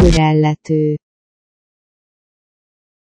Görellető.